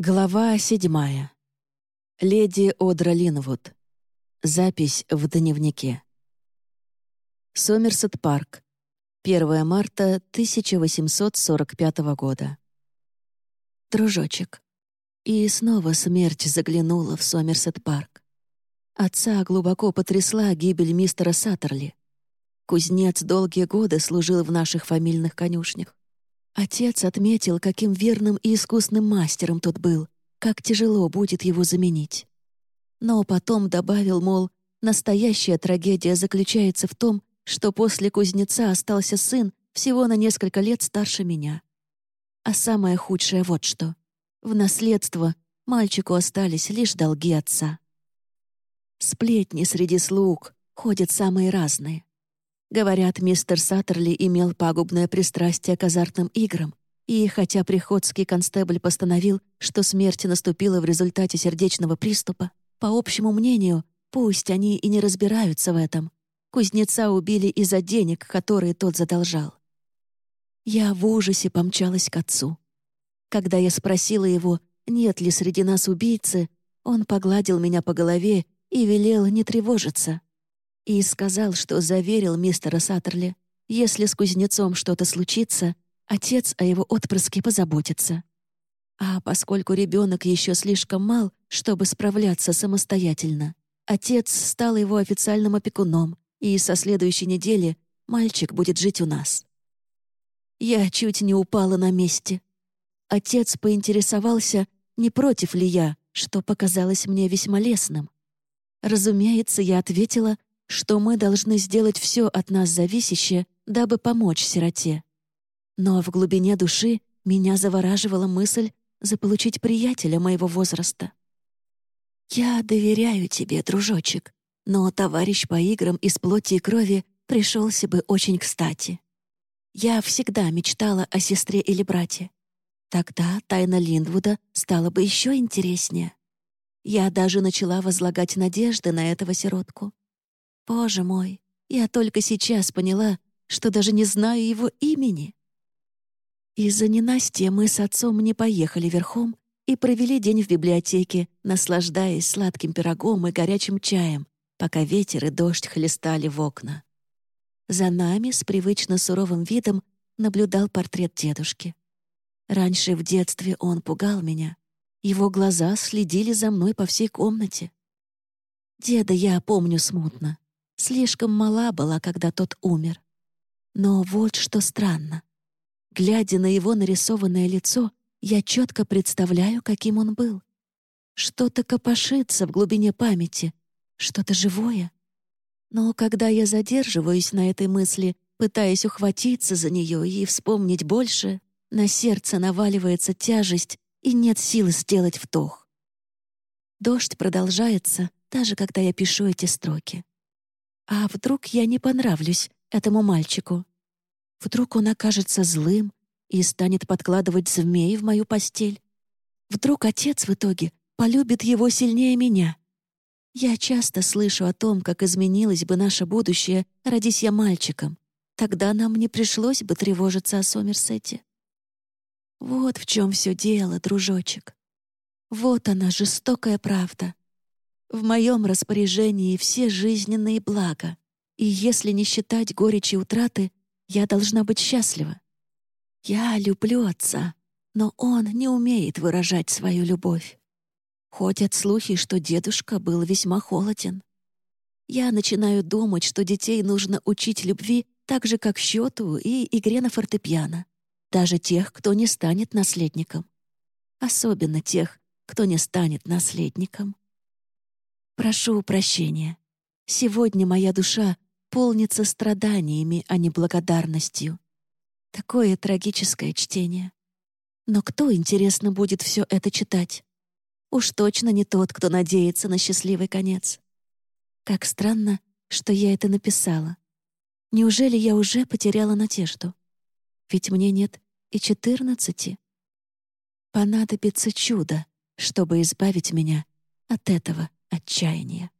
Глава седьмая. Леди Одра Линвуд. Запись в дневнике. Сомерсет Парк. 1 марта 1845 года. Дружочек. И снова смерть заглянула в Сомерсет Парк. Отца глубоко потрясла гибель мистера Саттерли. Кузнец долгие годы служил в наших фамильных конюшнях. Отец отметил, каким верным и искусным мастером тот был, как тяжело будет его заменить. Но потом добавил, мол, настоящая трагедия заключается в том, что после кузнеца остался сын всего на несколько лет старше меня. А самое худшее вот что. В наследство мальчику остались лишь долги отца. Сплетни среди слуг ходят самые разные. Говорят, мистер Саттерли имел пагубное пристрастие к азартным играм, и хотя приходский констебль постановил, что смерть наступила в результате сердечного приступа, по общему мнению, пусть они и не разбираются в этом, кузнеца убили из-за денег, которые тот задолжал. Я в ужасе помчалась к отцу. Когда я спросила его, нет ли среди нас убийцы, он погладил меня по голове и велел не тревожиться и сказал, что заверил мистера Саттерли, если с кузнецом что-то случится, отец о его отпрыске позаботится. А поскольку ребенок еще слишком мал, чтобы справляться самостоятельно, отец стал его официальным опекуном, и со следующей недели мальчик будет жить у нас. Я чуть не упала на месте. Отец поинтересовался, не против ли я, что показалось мне весьма лестным. Разумеется, я ответила, что мы должны сделать все от нас зависящее, дабы помочь сироте. Но в глубине души меня завораживала мысль заполучить приятеля моего возраста. «Я доверяю тебе, дружочек, но товарищ по играм из плоти и крови пришелся бы очень кстати. Я всегда мечтала о сестре или брате. Тогда тайна Линдвуда стала бы еще интереснее. Я даже начала возлагать надежды на этого сиротку. Боже мой, я только сейчас поняла, что даже не знаю его имени. Из-за ненастья мы с отцом не поехали верхом и провели день в библиотеке, наслаждаясь сладким пирогом и горячим чаем, пока ветер и дождь хлестали в окна. За нами с привычно суровым видом наблюдал портрет дедушки. Раньше в детстве он пугал меня. Его глаза следили за мной по всей комнате. Деда я помню смутно. Слишком мала была, когда тот умер. Но вот что странно. Глядя на его нарисованное лицо, я четко представляю, каким он был. Что-то копошится в глубине памяти, что-то живое. Но когда я задерживаюсь на этой мысли, пытаясь ухватиться за нее и вспомнить больше, на сердце наваливается тяжесть и нет сил сделать вдох. Дождь продолжается, даже когда я пишу эти строки. А вдруг я не понравлюсь этому мальчику? Вдруг он окажется злым и станет подкладывать змеи в мою постель? Вдруг отец в итоге полюбит его сильнее меня? Я часто слышу о том, как изменилось бы наше будущее, родись я мальчиком. Тогда нам не пришлось бы тревожиться о Сомерсете. Вот в чем все дело, дружочек. Вот она, жестокая правда. В моем распоряжении все жизненные блага, и если не считать горечи утраты, я должна быть счастлива. Я люблю отца, но он не умеет выражать свою любовь. Ходят слухи, что дедушка был весьма холоден. Я начинаю думать, что детей нужно учить любви так же, как счету и игре на фортепиано. Даже тех, кто не станет наследником. Особенно тех, кто не станет наследником. Прошу прощения. Сегодня моя душа полнится страданиями, а не благодарностью. Такое трагическое чтение. Но кто, интересно, будет все это читать? Уж точно не тот, кто надеется на счастливый конец. Как странно, что я это написала. Неужели я уже потеряла надежду? Ведь мне нет и четырнадцати. Понадобится чудо, чтобы избавить меня от этого отчаяния.